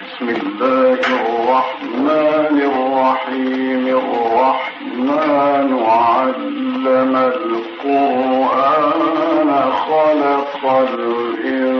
بسم الله الرحمن الرحيم. الرحمن علم القرآن خلق الإنسان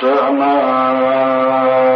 سماء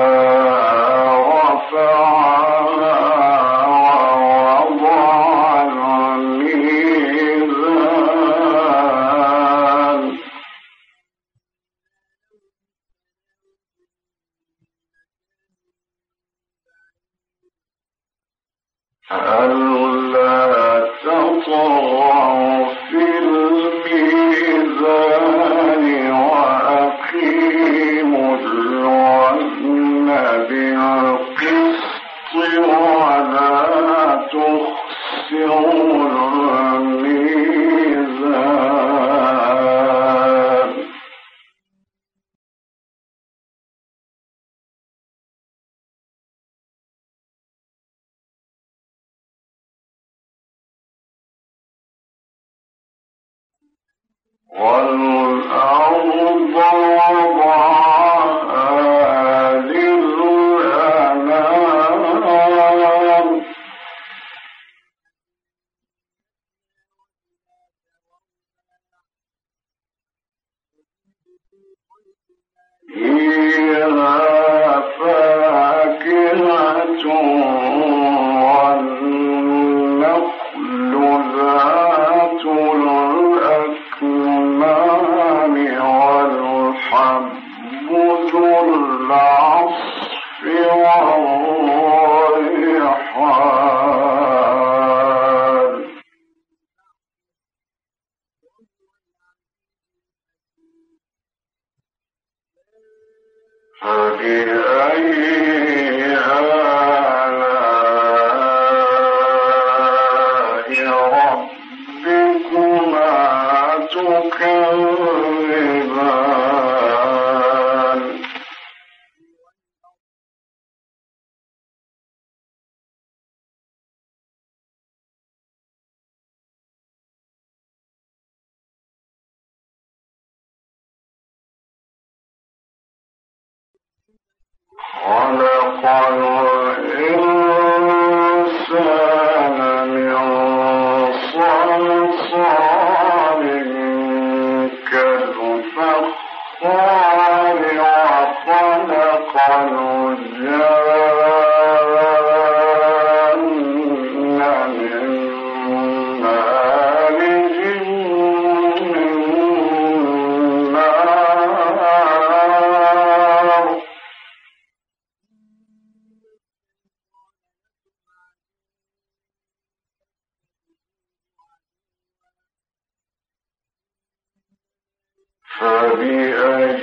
فبأي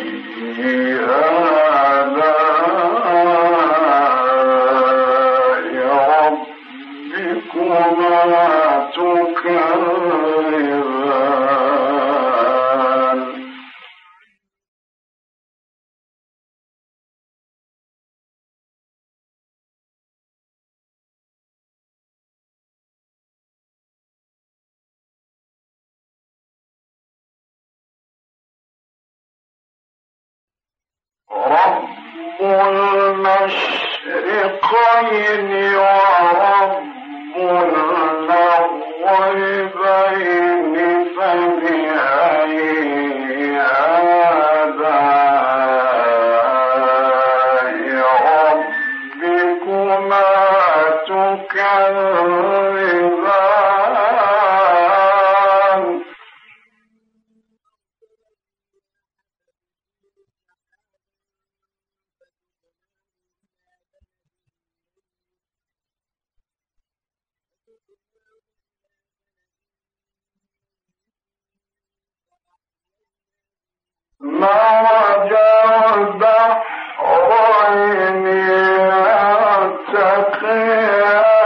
يلتقيان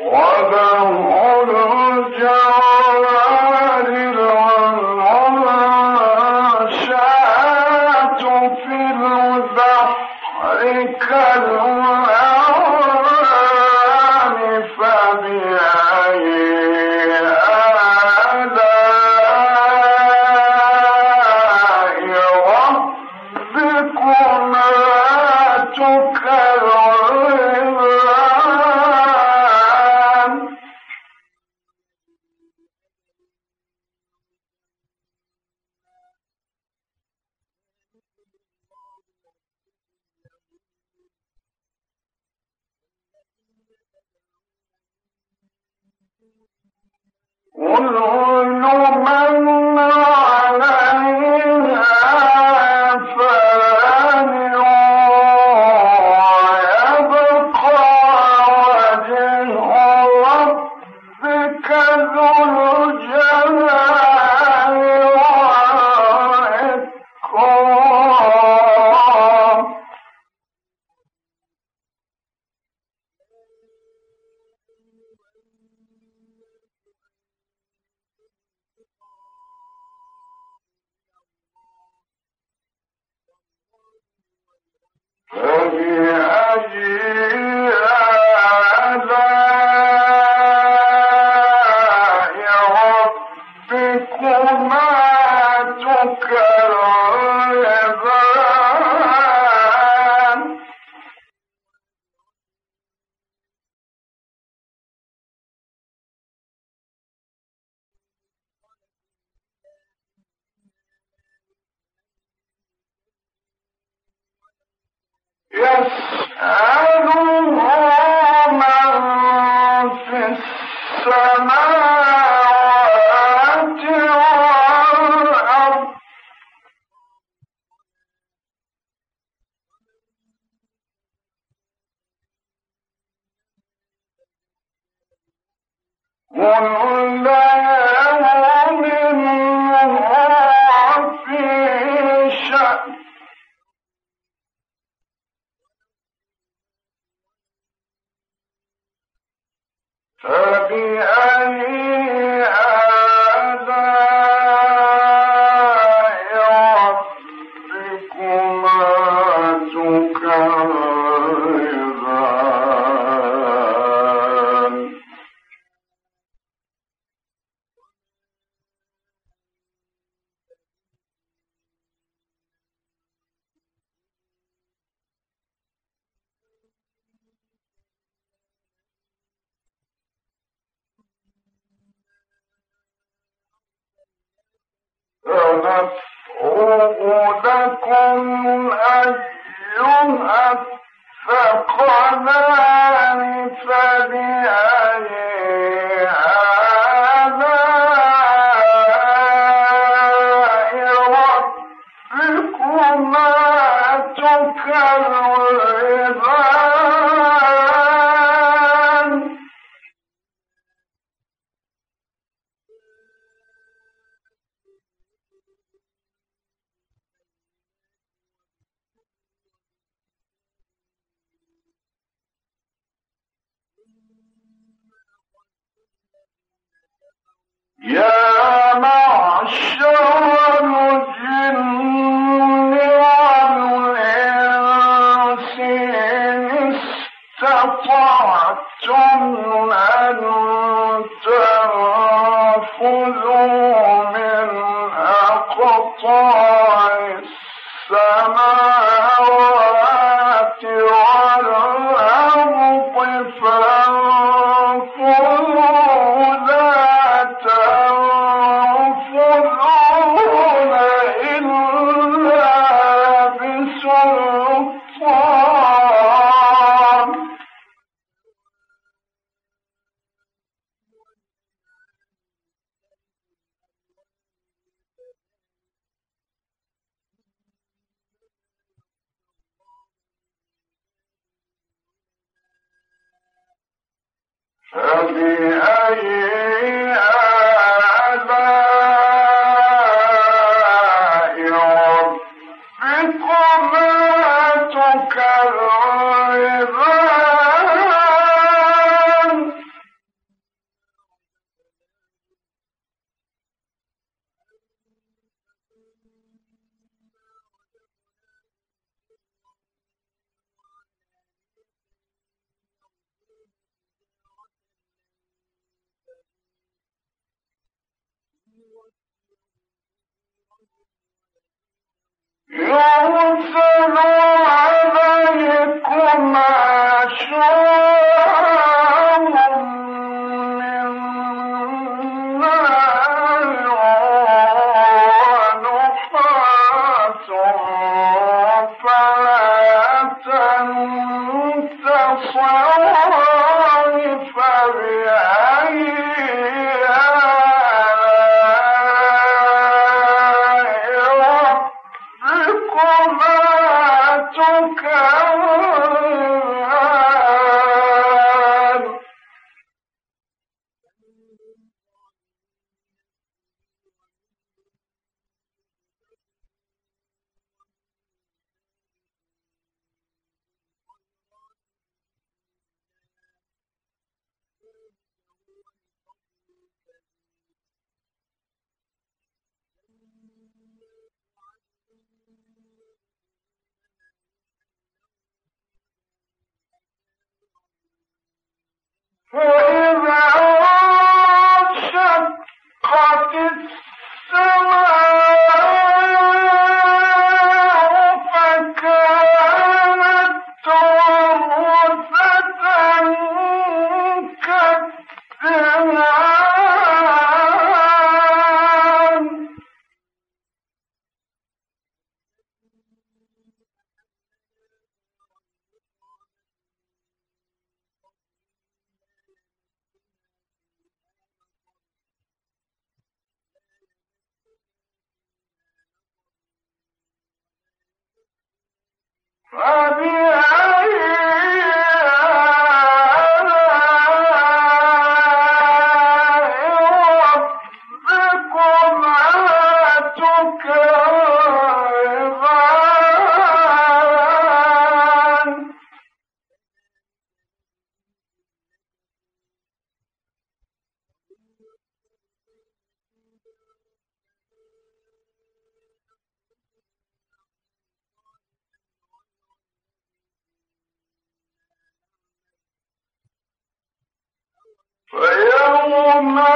وله سنفرغ أقطار السماوات فبأي فيومئذ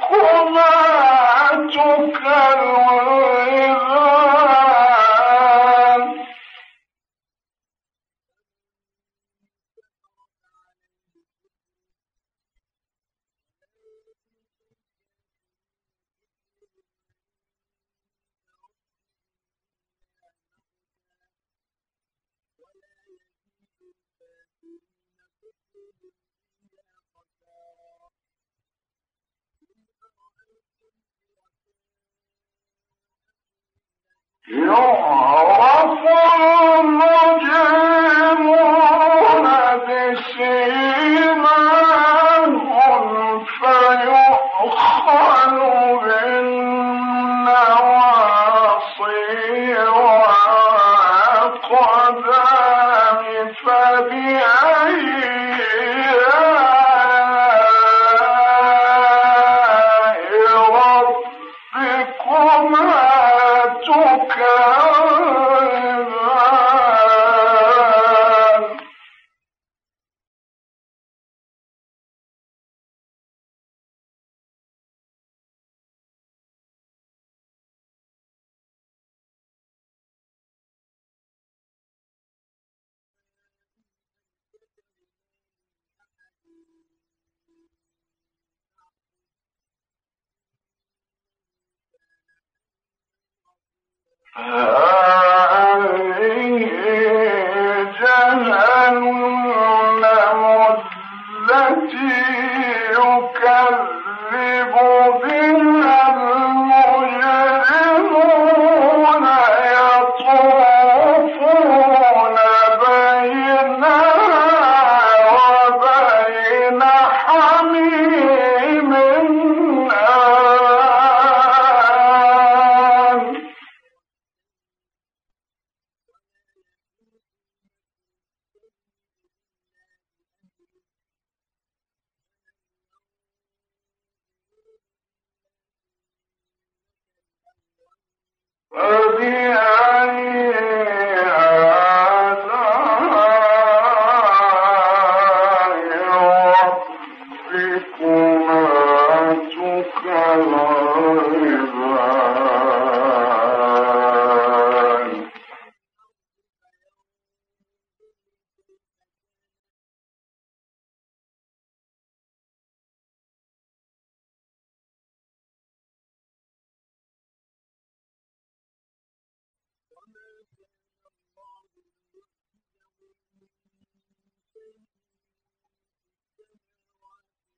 كما تكلم ولمن خاف مقام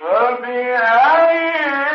جنتان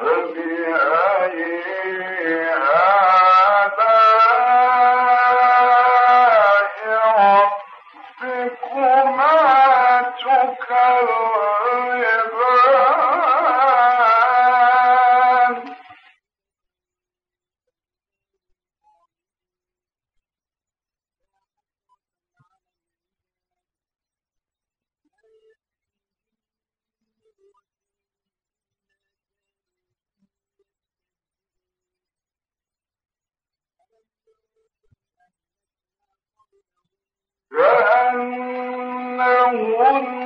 فبأي ومن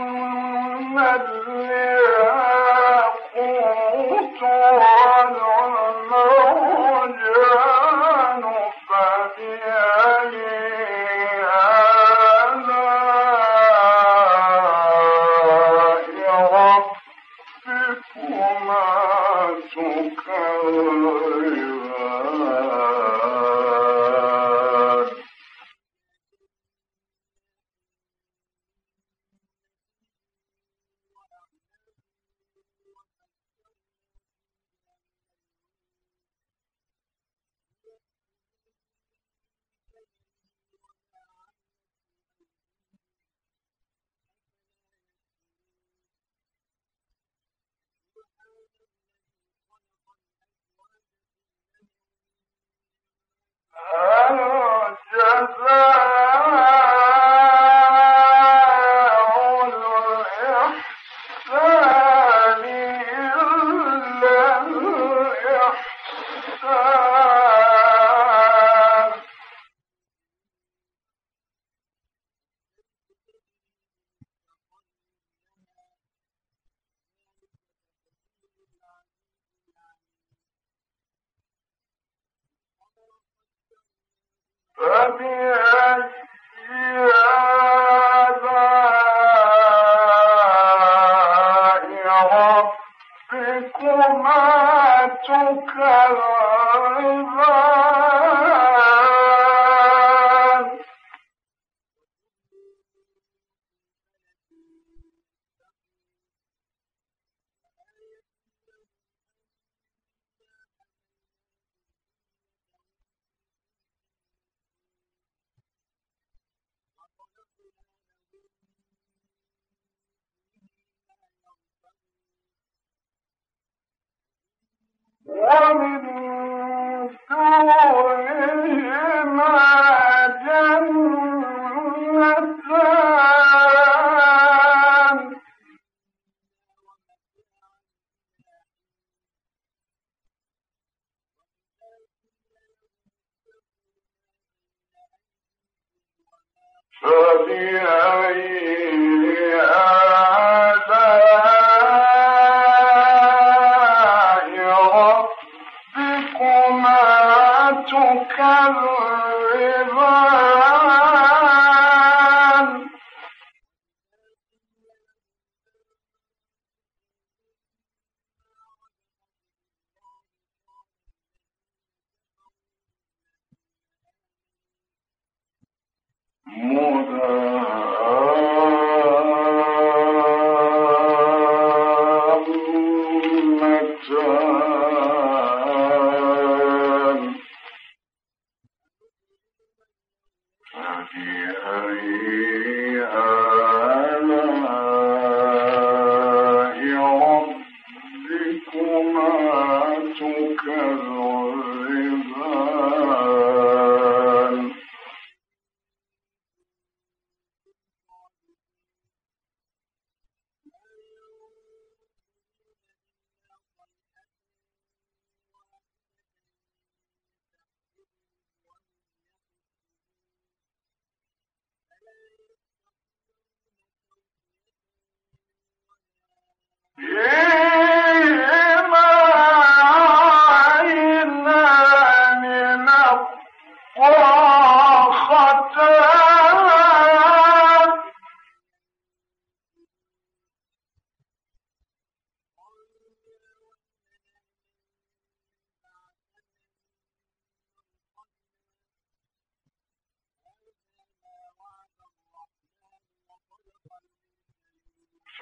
دونهما جنة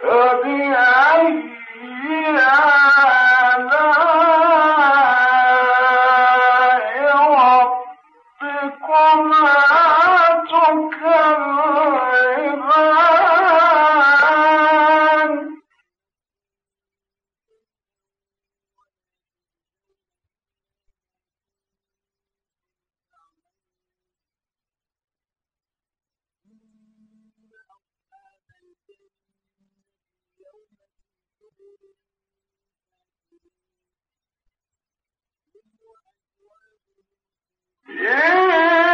فبأي Yeah!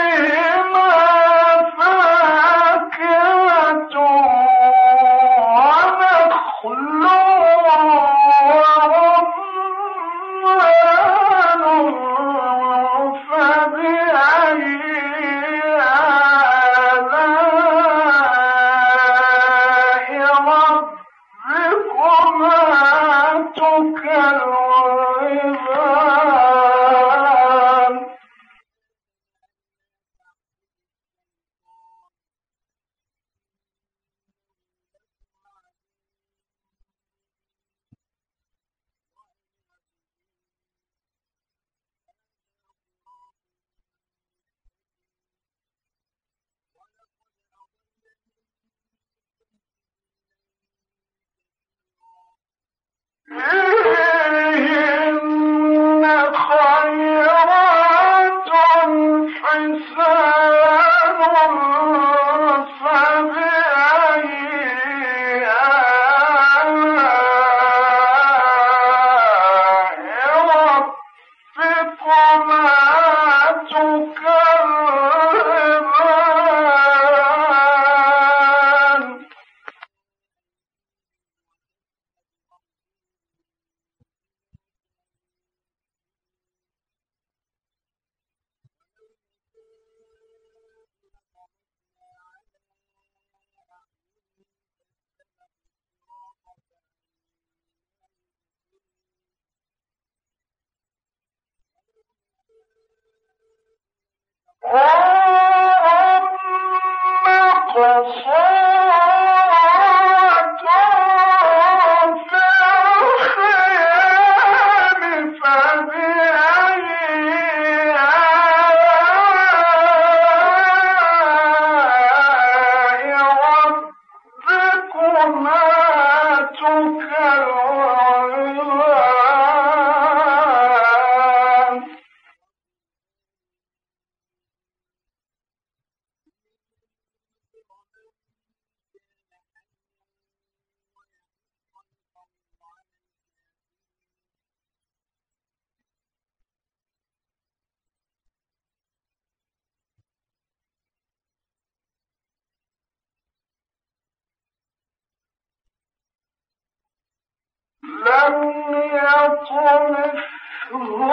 أم قصر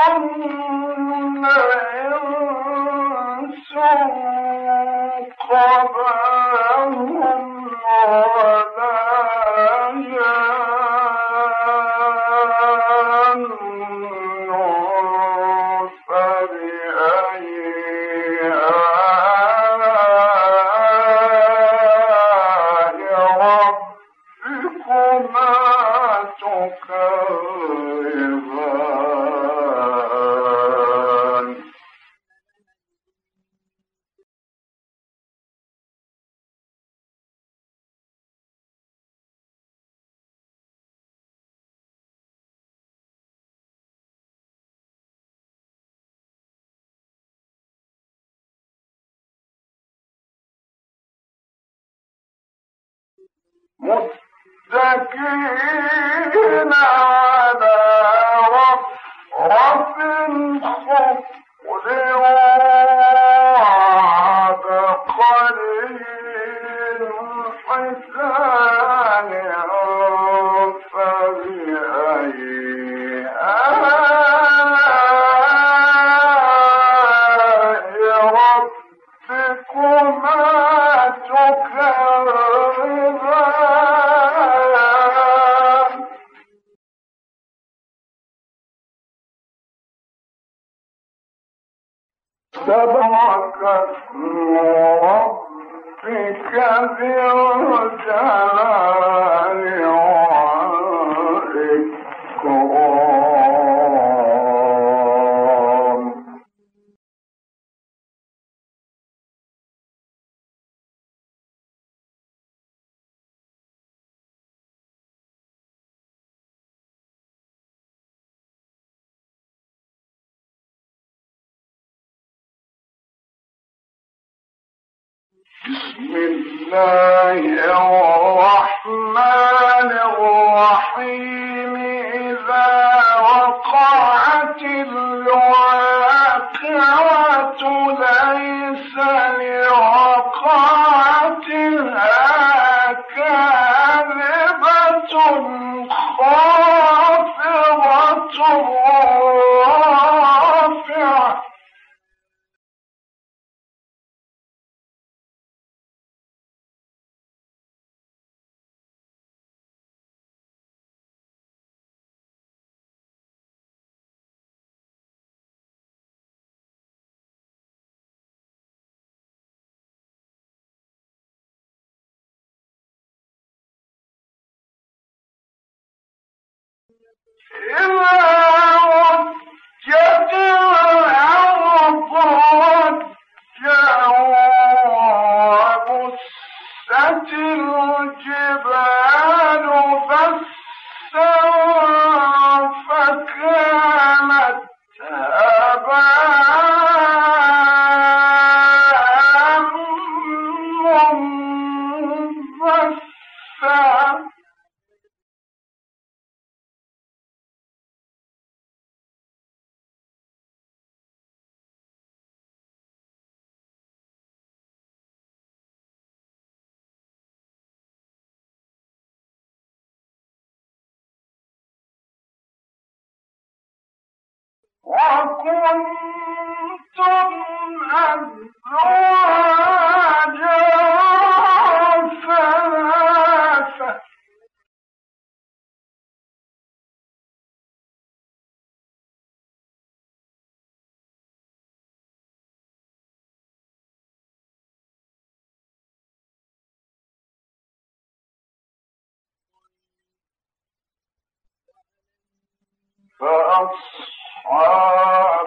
Amém. تبارك اسم ربك ذي بسم الله الرحمن الرحيم. إذا وقعت Yeah. فأصحاب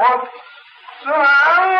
والسعادة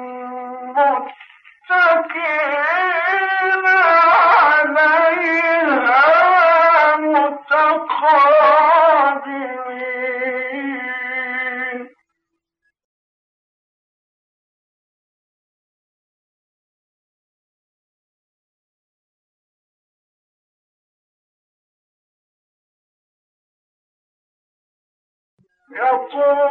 Thank you.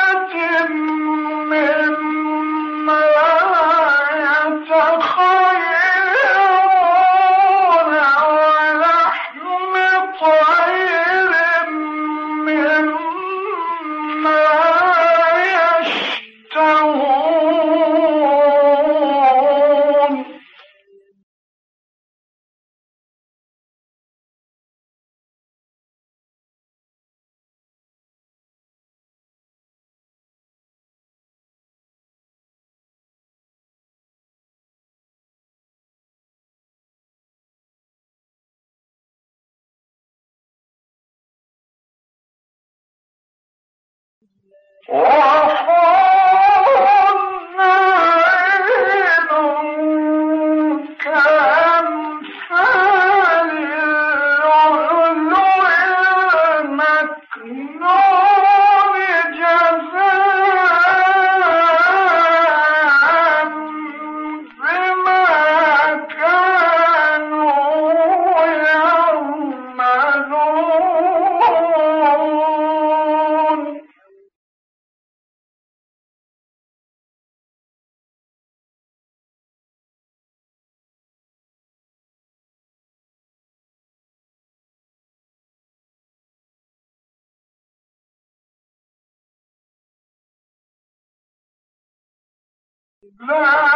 مما Os لا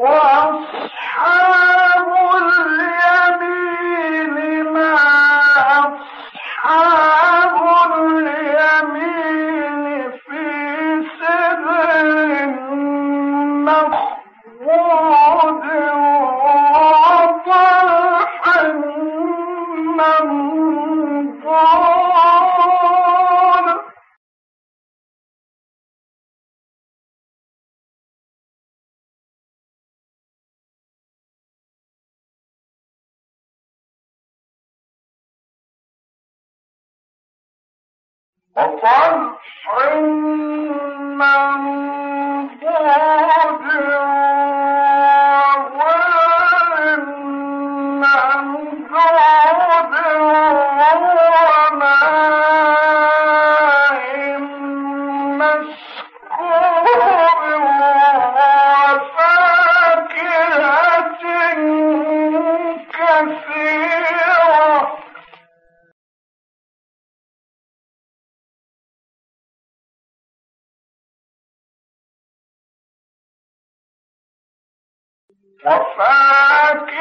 وأصحاب اليمين صدق